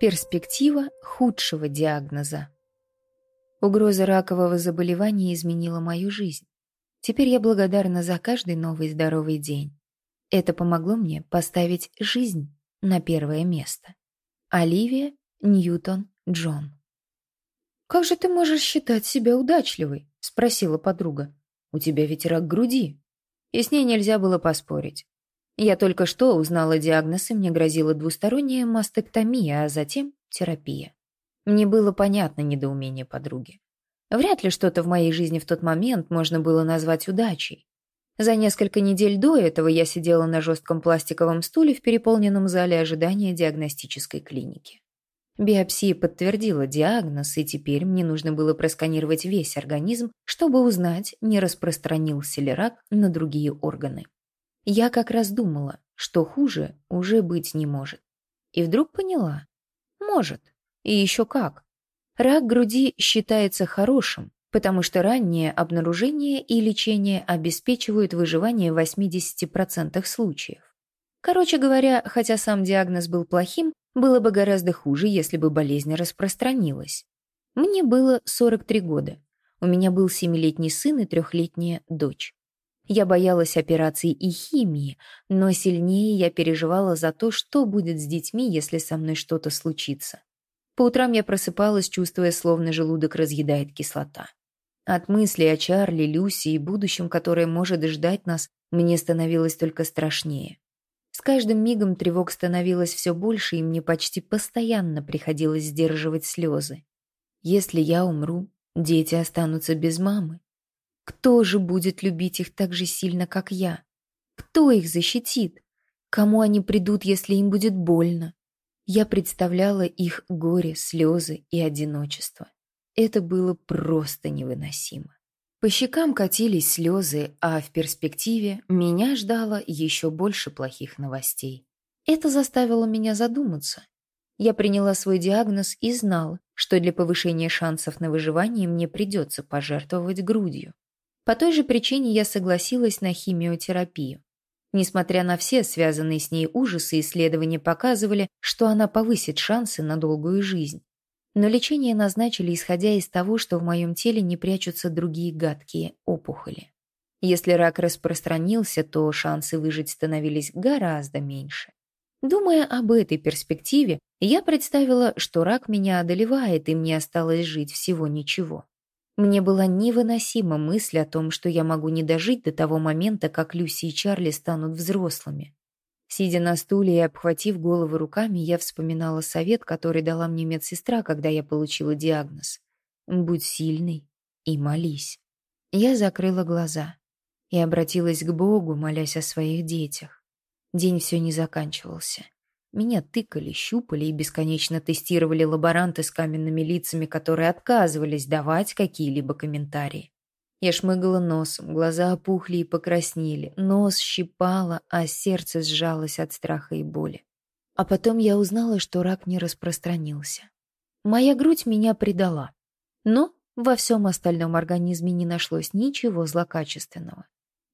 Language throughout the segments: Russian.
Перспектива худшего диагноза. Угроза ракового заболевания изменила мою жизнь. Теперь я благодарна за каждый новый здоровый день. Это помогло мне поставить жизнь на первое место. Оливия Ньютон Джон. «Как же ты можешь считать себя удачливой?» — спросила подруга. «У тебя ведь рак груди». И с ней нельзя было поспорить. Я только что узнала диагноз, и мне грозила двусторонняя мастектомия, а затем терапия. Мне было понятно недоумение подруги. Вряд ли что-то в моей жизни в тот момент можно было назвать удачей. За несколько недель до этого я сидела на жестком пластиковом стуле в переполненном зале ожидания диагностической клиники. Биопсия подтвердила диагноз, и теперь мне нужно было просканировать весь организм, чтобы узнать, не распространился ли рак на другие органы. Я как раз думала, что хуже уже быть не может. И вдруг поняла. Может. И еще как. Рак груди считается хорошим, потому что раннее обнаружение и лечение обеспечивают выживание в 80% случаев. Короче говоря, хотя сам диагноз был плохим, было бы гораздо хуже, если бы болезнь распространилась. Мне было 43 года. У меня был семилетний сын и трехлетняя дочь. Я боялась операций и химии, но сильнее я переживала за то, что будет с детьми, если со мной что-то случится. По утрам я просыпалась, чувствуя, словно желудок разъедает кислота. От мыслей о Чарли, Люси и будущем, которое может ждать нас, мне становилось только страшнее. С каждым мигом тревог становилось все больше, и мне почти постоянно приходилось сдерживать слезы. Если я умру, дети останутся без мамы. Кто же будет любить их так же сильно, как я? Кто их защитит? Кому они придут, если им будет больно? Я представляла их горе, слезы и одиночество. Это было просто невыносимо. По щекам катились слезы, а в перспективе меня ждало еще больше плохих новостей. Это заставило меня задуматься. Я приняла свой диагноз и знала, что для повышения шансов на выживание мне придется пожертвовать грудью. По той же причине я согласилась на химиотерапию. Несмотря на все связанные с ней ужасы, исследования показывали, что она повысит шансы на долгую жизнь. Но лечение назначили, исходя из того, что в моем теле не прячутся другие гадкие опухоли. Если рак распространился, то шансы выжить становились гораздо меньше. Думая об этой перспективе, я представила, что рак меня одолевает, и мне осталось жить всего ничего. Мне была невыносима мысль о том, что я могу не дожить до того момента, как Люси и Чарли станут взрослыми. Сидя на стуле и обхватив головы руками, я вспоминала совет, который дала мне медсестра, когда я получила диагноз. «Будь сильной и молись». Я закрыла глаза и обратилась к Богу, молясь о своих детях. День все не заканчивался. Меня тыкали, щупали и бесконечно тестировали лаборанты с каменными лицами, которые отказывались давать какие-либо комментарии. Я шмыгала носом, глаза опухли и покраснели, нос щипало, а сердце сжалось от страха и боли. А потом я узнала, что рак не распространился. Моя грудь меня предала. Но во всем остальном организме не нашлось ничего злокачественного.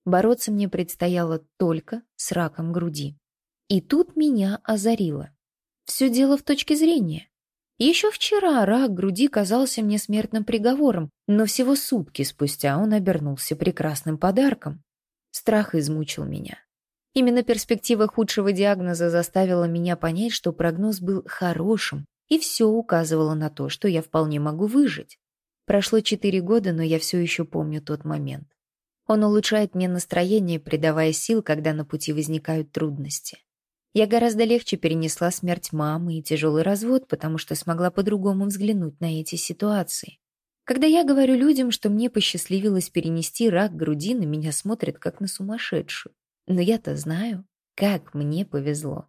Бороться мне предстояло только с раком груди. И тут меня озарило. Все дело в точке зрения. Еще вчера рак груди казался мне смертным приговором, но всего сутки спустя он обернулся прекрасным подарком. Страх измучил меня. Именно перспектива худшего диагноза заставила меня понять, что прогноз был хорошим, и все указывало на то, что я вполне могу выжить. Прошло четыре года, но я все еще помню тот момент. Он улучшает мне настроение, придавая сил, когда на пути возникают трудности. Я гораздо легче перенесла смерть мамы и тяжелый развод, потому что смогла по-другому взглянуть на эти ситуации. Когда я говорю людям, что мне посчастливилось перенести рак груди, на меня смотрят как на сумасшедшую. Но я-то знаю, как мне повезло.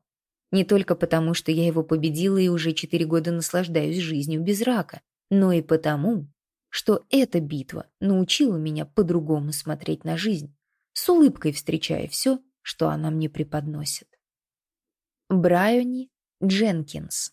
Не только потому, что я его победила и уже четыре года наслаждаюсь жизнью без рака, но и потому, что эта битва научила меня по-другому смотреть на жизнь, с улыбкой встречая все, что она мне преподносит. Брайони Дженкинс